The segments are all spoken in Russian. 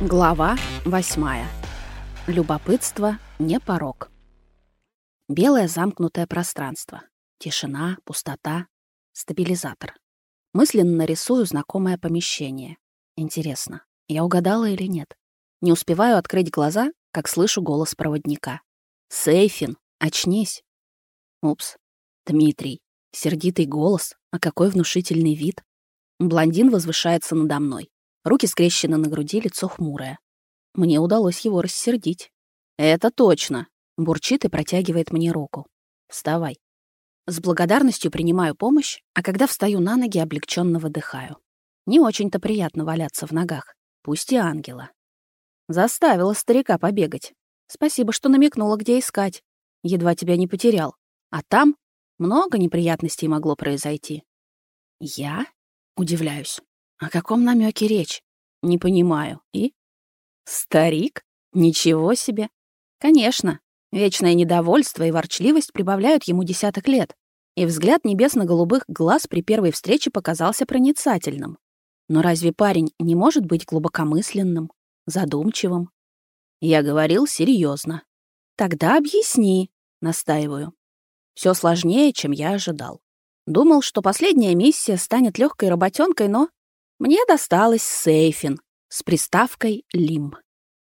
Глава восьмая. Любопытство не порог. Белое замкнутое пространство. Тишина, пустота, стабилизатор. Мысленно нарисую знакомое помещение. Интересно, я угадала или нет? Не успеваю открыть глаза, как слышу голос проводника. «Сейфин, очнись!» Упс. Дмитрий. Сердитый голос, а какой внушительный вид. Блондин возвышается надо мной. Руки скрещены на груди, лицо хмурое. Мне удалось его рассердить. «Это точно!» — бурчит и протягивает мне руку. «Вставай». С благодарностью принимаю помощь, а когда встаю на ноги, облегченно выдыхаю. Не очень-то приятно валяться в ногах, пусть и ангела. Заставила старика побегать. Спасибо, что намекнула, где искать. Едва тебя не потерял. А там много неприятностей могло произойти. Я? Удивляюсь. О каком намеке речь? Не понимаю. И? Старик? Ничего себе. Конечно. Вечное недовольство и ворчливость прибавляют ему десяток лет. И взгляд небесно-голубых глаз при первой встрече показался проницательным. Но разве парень не может быть глубокомысленным, задумчивым? Я говорил серьезно. Тогда объясни, настаиваю. Все сложнее, чем я ожидал. Думал, что последняя миссия станет легкой работенкой, но мне досталось сейфин с приставкой «Лим».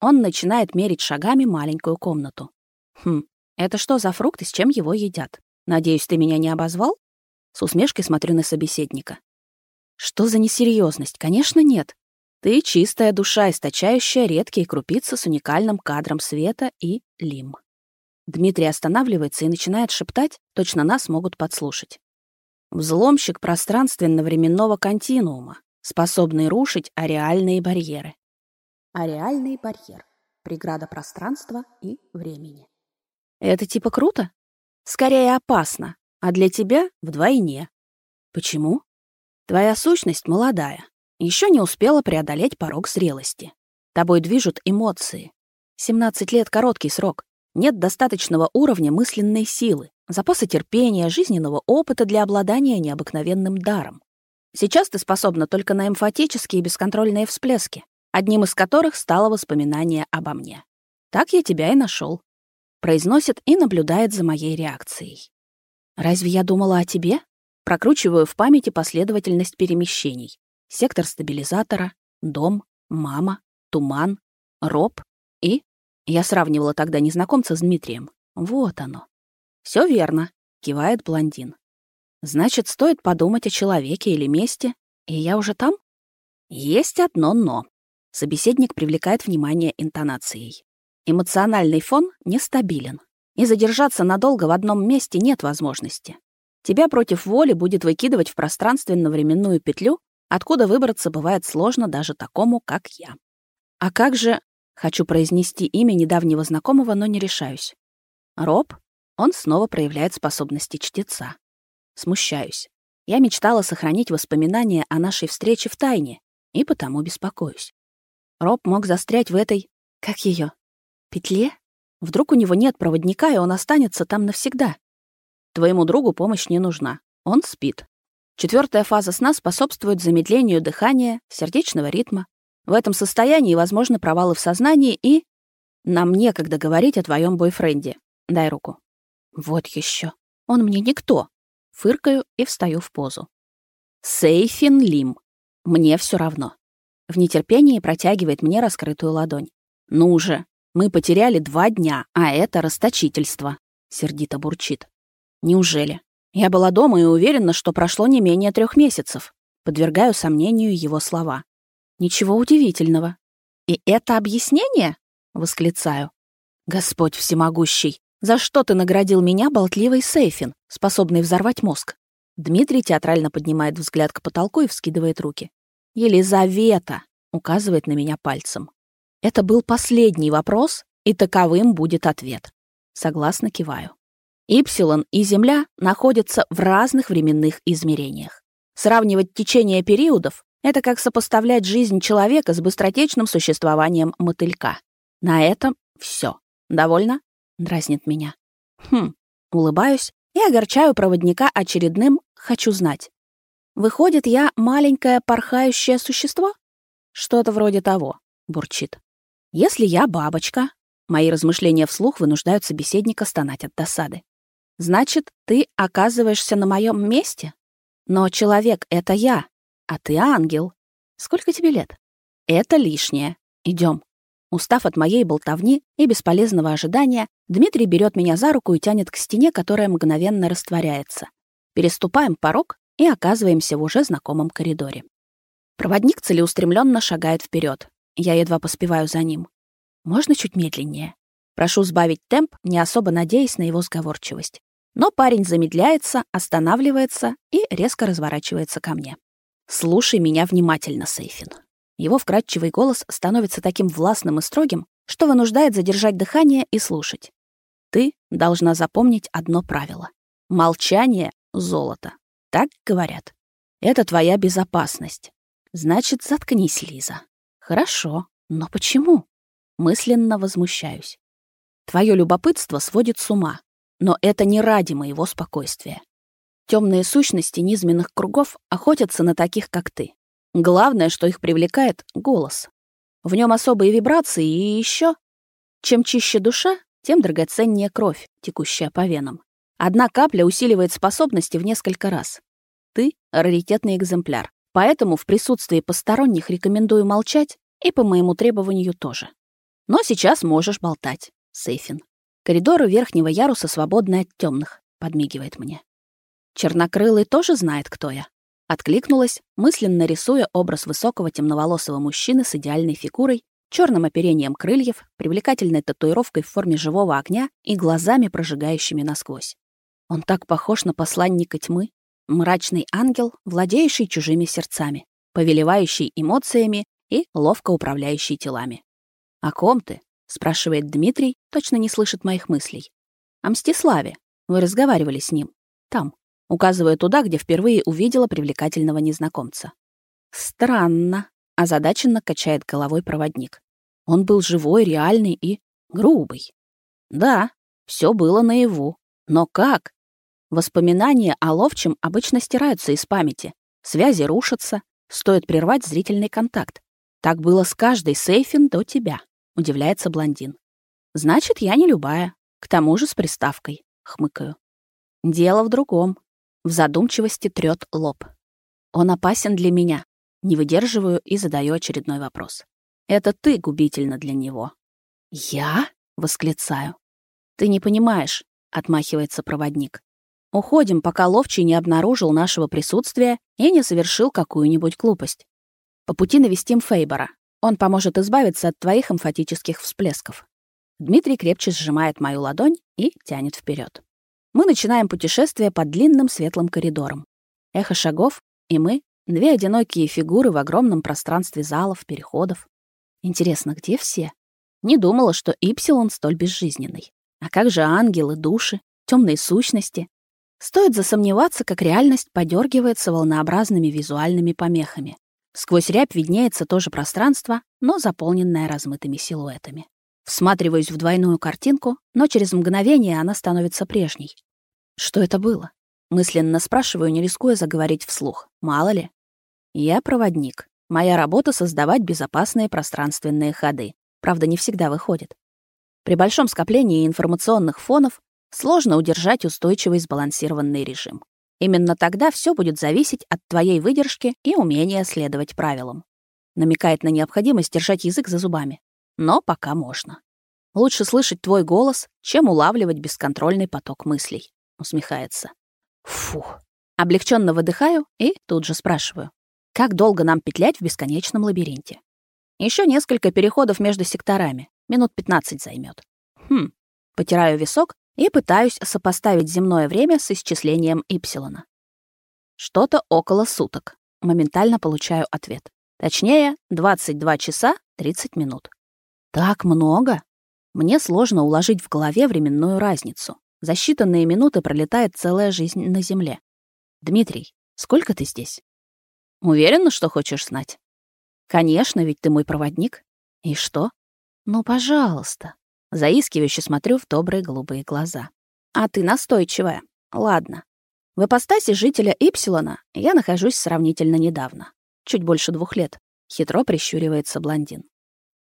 Он начинает мерить шагами маленькую комнату. Хм, это что за фрукт и с чем его едят? Надеюсь, ты меня не обозвал? С усмешкой смотрю на собеседника. Что за несерьезность? Конечно, нет. Ты чистая душа, источающая редкие крупицы с уникальным кадром света и лим. Дмитрий останавливается и начинает шептать, точно нас могут подслушать. Взломщик пространственно-временного континуума способный рушить ареальные барьеры. Ареальный барьер — преграда пространства и времени. Это типа круто? Скорее опасно, а для тебя вдвойне. Почему? Твоя сущность молодая, еще не успела преодолеть порог зрелости. Тобой движут эмоции. 17 лет — короткий срок. Нет достаточного уровня мысленной силы, запаса терпения, жизненного опыта для обладания необыкновенным даром. Сейчас ты способна только на эмфатические и бесконтрольные всплески, одним из которых стало воспоминание обо мне. Так я тебя и нашел. Произносит и наблюдает за моей реакцией. Разве я думала о тебе? Прокручиваю в памяти последовательность перемещений. Сектор стабилизатора, дом, мама, туман, роб и... Я сравнивала тогда незнакомца с Дмитрием. Вот оно. Все верно, кивает блондин. Значит, стоит подумать о человеке или месте, и я уже там? Есть одно «но». Собеседник привлекает внимание интонацией. Эмоциональный фон нестабилен, и задержаться надолго в одном месте нет возможности. Тебя против воли будет выкидывать в пространственно-временную петлю, откуда выбраться бывает сложно даже такому, как я. А как же... Хочу произнести имя недавнего знакомого, но не решаюсь. Роб? Он снова проявляет способности чтеца. Смущаюсь. Я мечтала сохранить воспоминания о нашей встрече в тайне, и потому беспокоюсь. Роб мог застрять в этой... Как ее? Петле? Вдруг у него нет проводника, и он останется там навсегда? Твоему другу помощь не нужна. Он спит. Четвертая фаза сна способствует замедлению дыхания, сердечного ритма. В этом состоянии возможны провалы в сознании и... Нам некогда говорить о твоем бойфренде. Дай руку. Вот еще. Он мне никто. Фыркаю и встаю в позу. Сейфин Лим. Мне все равно. В нетерпении протягивает мне раскрытую ладонь. Ну же, мы потеряли два дня, а это расточительство. Сердито бурчит. Неужели? Я была дома и уверена, что прошло не менее трех месяцев. Подвергаю сомнению его слова. Ничего удивительного. И это объяснение? Восклицаю. Господь всемогущий, за что ты наградил меня болтливой Сейфин, способной взорвать мозг? Дмитрий театрально поднимает взгляд к потолку и вскидывает руки. «Елизавета!» — указывает на меня пальцем. Это был последний вопрос, и таковым будет ответ. Согласно киваю. Ипсилон и Земля находятся в разных временных измерениях. Сравнивать течение периодов — это как сопоставлять жизнь человека с быстротечным существованием мотылька. На этом все. Довольно? Дразнит меня. Хм, улыбаюсь и огорчаю проводника очередным «хочу знать». Выходит, я маленькое порхающее существо? Что-то вроде того. бурчит. Если я бабочка, мои размышления вслух вынуждают собеседника стонать от досады. Значит, ты оказываешься на моем месте? Но человек — это я, а ты ангел. Сколько тебе лет? Это лишнее. Идем. Устав от моей болтовни и бесполезного ожидания, Дмитрий берет меня за руку и тянет к стене, которая мгновенно растворяется. Переступаем порог и оказываемся в уже знакомом коридоре. Проводник целеустремленно шагает вперед. Я едва поспеваю за ним. Можно чуть медленнее? Прошу сбавить темп, не особо надеясь на его сговорчивость. Но парень замедляется, останавливается и резко разворачивается ко мне. «Слушай меня внимательно, Сейфин». Его вкрадчивый голос становится таким властным и строгим, что вынуждает задержать дыхание и слушать. Ты должна запомнить одно правило. Молчание — золото. Так говорят. Это твоя безопасность. Значит, заткнись, Лиза. Хорошо, но почему? Мысленно возмущаюсь. Твое любопытство сводит с ума, но это не ради моего спокойствия. Темные сущности низменных кругов охотятся на таких, как ты. Главное, что их привлекает — голос. В нем особые вибрации и еще. Чем чище душа, тем драгоценнее кровь, текущая по венам. Одна капля усиливает способности в несколько раз. Ты — раритетный экземпляр, поэтому в присутствии посторонних рекомендую молчать и по моему требованию тоже. Но сейчас можешь болтать, Сейфин. Коридоры верхнего яруса свободны от темных, подмигивает мне. Чернокрылый тоже знает, кто я. Откликнулась, мысленно рисуя образ высокого темноволосого мужчины с идеальной фигурой, черным оперением крыльев, привлекательной татуировкой в форме живого огня и глазами, прожигающими насквозь. Он так похож на посланника тьмы, мрачный ангел, владеющий чужими сердцами, повелевающий эмоциями и ловко управляющий телами. «О ком ты?» — спрашивает Дмитрий, точно не слышит моих мыслей. «О Мстиславе. Вы разговаривали с ним. Там», указывая туда, где впервые увидела привлекательного незнакомца. «Странно», — озадаченно качает головой проводник. Он был живой, реальный и грубый. Да, все было наяву. Но как? Воспоминания о ловчем обычно стираются из памяти, связи рушатся, стоит прервать зрительный контакт. Так было с каждой сейфин до тебя, удивляется блондин. Значит, я не любая, к тому же с приставкой, хмыкаю. Дело в другом. В задумчивости трёт лоб. Он опасен для меня. Не выдерживаю и задаю очередной вопрос. Это ты губительна для него. Я? восклицаю. Ты не понимаешь, отмахивается проводник. Уходим, пока ловчий не обнаружил нашего присутствия и не совершил какую-нибудь глупость. По пути навестим Фейбора. Он поможет избавиться от твоих эмфатических всплесков. Дмитрий крепче сжимает мою ладонь и тянет вперед. Мы начинаем путешествие по длинным светлым коридорам. Эхо шагов, и мы — две одинокие фигуры в огромном пространстве залов, переходов. Интересно, где все? Не думала, что Ипсилон столь безжизненный. А как же ангелы, души, темные сущности, Стоит засомневаться, как реальность подергивается волнообразными визуальными помехами. Сквозь рябь виднеется тоже пространство, но заполненное размытыми силуэтами. Всматриваюсь в двойную картинку, но через мгновение она становится прежней. Что это было? Мысленно спрашиваю, не рискуя заговорить вслух. Мало ли. Я проводник. Моя работа — создавать безопасные пространственные ходы. Правда, не всегда выходит. При большом скоплении информационных фонов сложно удержать устойчивый сбалансированный режим. Именно тогда все будет зависеть от твоей выдержки и умения следовать правилам. Намекает на необходимость держать язык за зубами. Но пока можно. Лучше слышать твой голос, чем улавливать бесконтрольный поток мыслей. Усмехается. Фух. Облегченно выдыхаю и тут же спрашиваю. Как долго нам петлять в бесконечном лабиринте? Еще несколько переходов между секторами. Минут 15 займет. Хм. Потираю висок и пытаюсь сопоставить земное время с исчислением Ипсилона. Что-то около суток. Моментально получаю ответ. Точнее, 22 часа 30 минут. Так много? Мне сложно уложить в голове временную разницу. За считанные минуты пролетает целая жизнь на Земле. Дмитрий, сколько ты здесь? Уверена, что хочешь знать? Конечно, ведь ты мой проводник. И что? Ну, пожалуйста. Заискивающе смотрю в добрые голубые глаза. «А ты настойчивая. Ладно. В ипостаси жителя Ипсилона я нахожусь сравнительно недавно. Чуть больше двух лет. Хитро прищуривается блондин.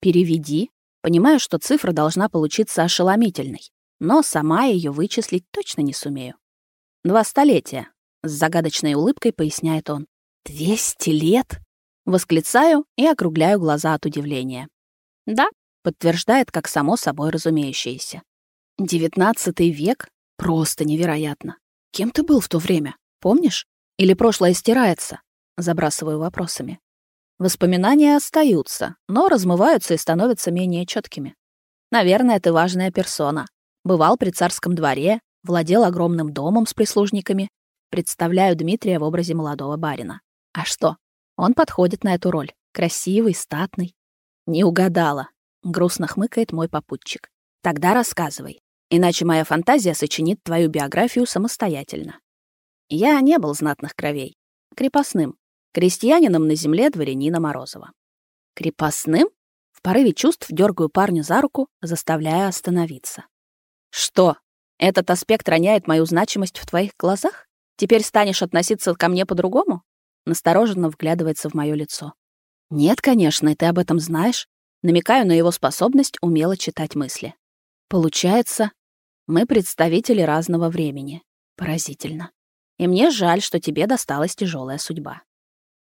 Переведи. Понимаю, что цифра должна получиться ошеломительной, но сама ее вычислить точно не сумею. Два столетия, с загадочной улыбкой поясняет он. «Двести лет?» Восклицаю и округляю глаза от удивления. «Да», — подтверждает как само собой разумеющееся. «Девятнадцатый век? Просто невероятно. Кем ты был в то время? Помнишь? Или прошлое стирается?» Забрасываю вопросами. Воспоминания остаются, но размываются и становятся менее четкими. Наверное, ты важная персона. Бывал при царском дворе, владел огромным домом с прислужниками, Представляю Дмитрия в образе молодого барина. А что? Он подходит на эту роль. Красивый, статный. Не угадала. Грустно хмыкает мой попутчик. Тогда рассказывай. Иначе моя фантазия сочинит твою биографию самостоятельно. Я не был знатных кровей. Крепостным. Крестьянином на земле дворянина Морозова. Крепостным? В порыве чувств дергаю парня за руку, заставляя остановиться. Что? Этот аспект роняет мою значимость в твоих глазах? Теперь станешь относиться ко мне по-другому? Настороженно вглядывается в мое лицо. Нет, конечно, и ты об этом знаешь. Намекаю на его способность умело читать мысли. Получается, мы представители разного времени. Поразительно. И мне жаль, что тебе досталась тяжелая судьба.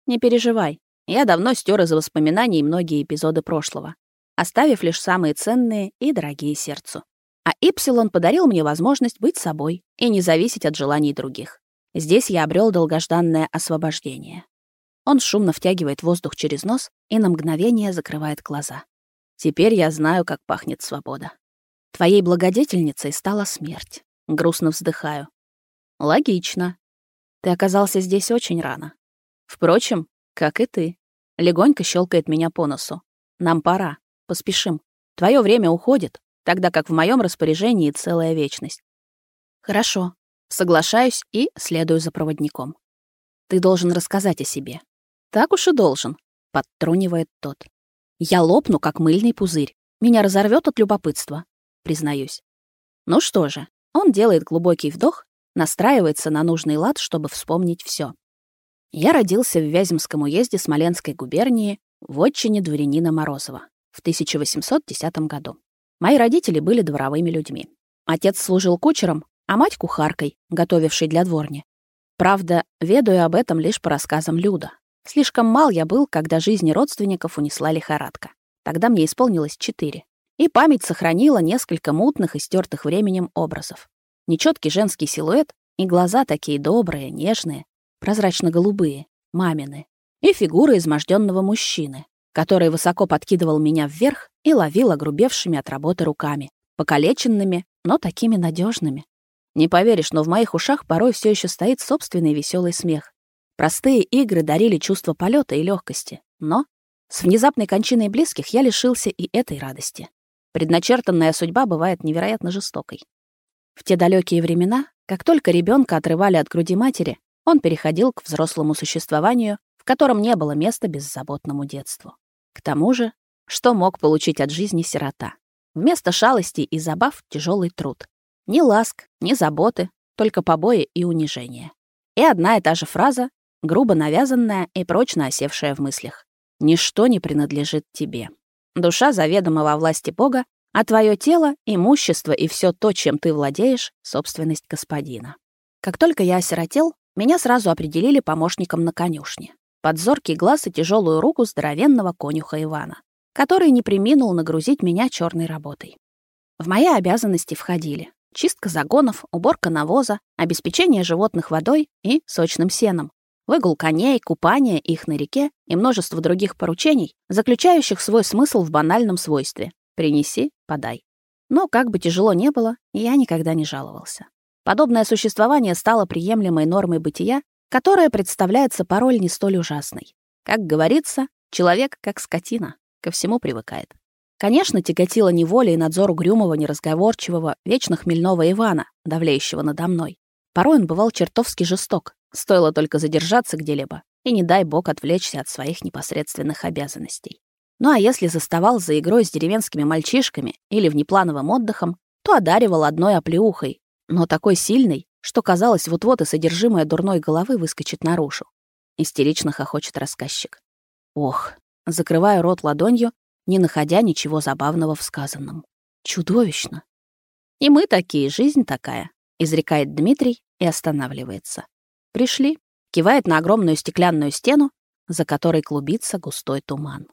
Не переживай. Я давно стер из воспоминаний многие эпизоды прошлого, оставив лишь самые ценные и дорогие сердцу. А Ипсилон подарил мне возможность быть собой и не зависеть от желаний других. Здесь я обрел долгожданное освобождение. Он шумно втягивает воздух через нос и на мгновение закрывает глаза. Теперь я знаю, как пахнет свобода. Твоей благодетельницей стала смерть. Грустно вздыхаю. Логично. Ты оказался здесь очень рано. Впрочем, как и ты. Легонько щелкает меня по носу. Нам пора. Поспешим. Твое время уходит, тогда как в моем распоряжении целая вечность. Хорошо. Соглашаюсь и следую за проводником. Ты должен рассказать о себе. Так уж и должен, подтрунивает тот. Я лопну, как мыльный пузырь. Меня разорвет от любопытства, признаюсь. Ну что же, он делает глубокий вдох, настраивается на нужный лад, чтобы вспомнить все. Я родился в Вяземском уезде Смоленской губернии в отчине дворянина Морозова в 1810 году. Мои родители были дворовыми людьми. Отец служил кучером, а мать кухаркой, готовившей для дворни. Правда, ведаю об этом лишь по рассказам Люда. Слишком мал я был, когда жизни родственников унесла лихорадка. Тогда мне исполнилось четыре. И память сохранила несколько мутных и стертых временем образов. Нечеткий женский силуэт и глаза такие добрые, нежные, прозрачно-голубые, мамины. И фигура изможденного мужчины, который высоко подкидывал меня вверх и ловил огрубевшими от работы руками, покалеченными, но такими надежными. Не поверишь, но в моих ушах порой все еще стоит собственный веселый смех. Простые игры дарили чувство полета и легкости, но с внезапной кончиной близких я лишился и этой радости. Предначертанная судьба бывает невероятно жестокой. В те далекие времена, как только ребенка отрывали от груди матери, он переходил к взрослому существованию, в котором не было места беззаботному детству. К тому же, что мог получить от жизни сирота? Вместо шалостей и забав — тяжелый труд. Ни ласк, ни заботы, только побои и унижение. И одна и та же фраза, грубо навязанная и прочно осевшая в мыслях. «Ничто не принадлежит тебе. Душа заведома во власти Бога, а твое тело, имущество и все то, чем ты владеешь, — собственность господина». Как только я осиротел, меня сразу определили помощником на конюшне. Под зоркий глаз и тяжелую руку здоровенного конюха Ивана, который не приминул нагрузить меня черной работой. В мои обязанности входили чистка загонов, уборка навоза, обеспечение животных водой и сочным сеном, выгул коней, купание их на реке и множество других поручений, заключающих свой смысл в банальном свойстве «принеси, подай». Но как бы тяжело не было, я никогда не жаловался. Подобное существование стало приемлемой нормой бытия, которая представляется порой не столь ужасной. Как говорится, человек как скотина, ко всему привыкает. Конечно, тяготила неволя и надзор угрюмого, неразговорчивого, вечно хмельного Ивана, давлеющего надо мной. Порой он бывал чертовски жесток, стоило только задержаться где-либо, и не дай бог отвлечься от своих непосредственных обязанностей. Ну а если заставал за игрой с деревенскими мальчишками или внеплановым отдыхом, то одаривал одной оплеухой, но такой сильной, что казалось, вот-вот и содержимое дурной головы выскочит наружу. Истерично хохочет рассказчик. Ох, закрываю рот ладонью не находя ничего забавного в сказанном. Чудовищно. И мы такие, жизнь такая, изрекает Дмитрий и останавливается. Пришли, кивает на огромную стеклянную стену, за которой клубится густой туман.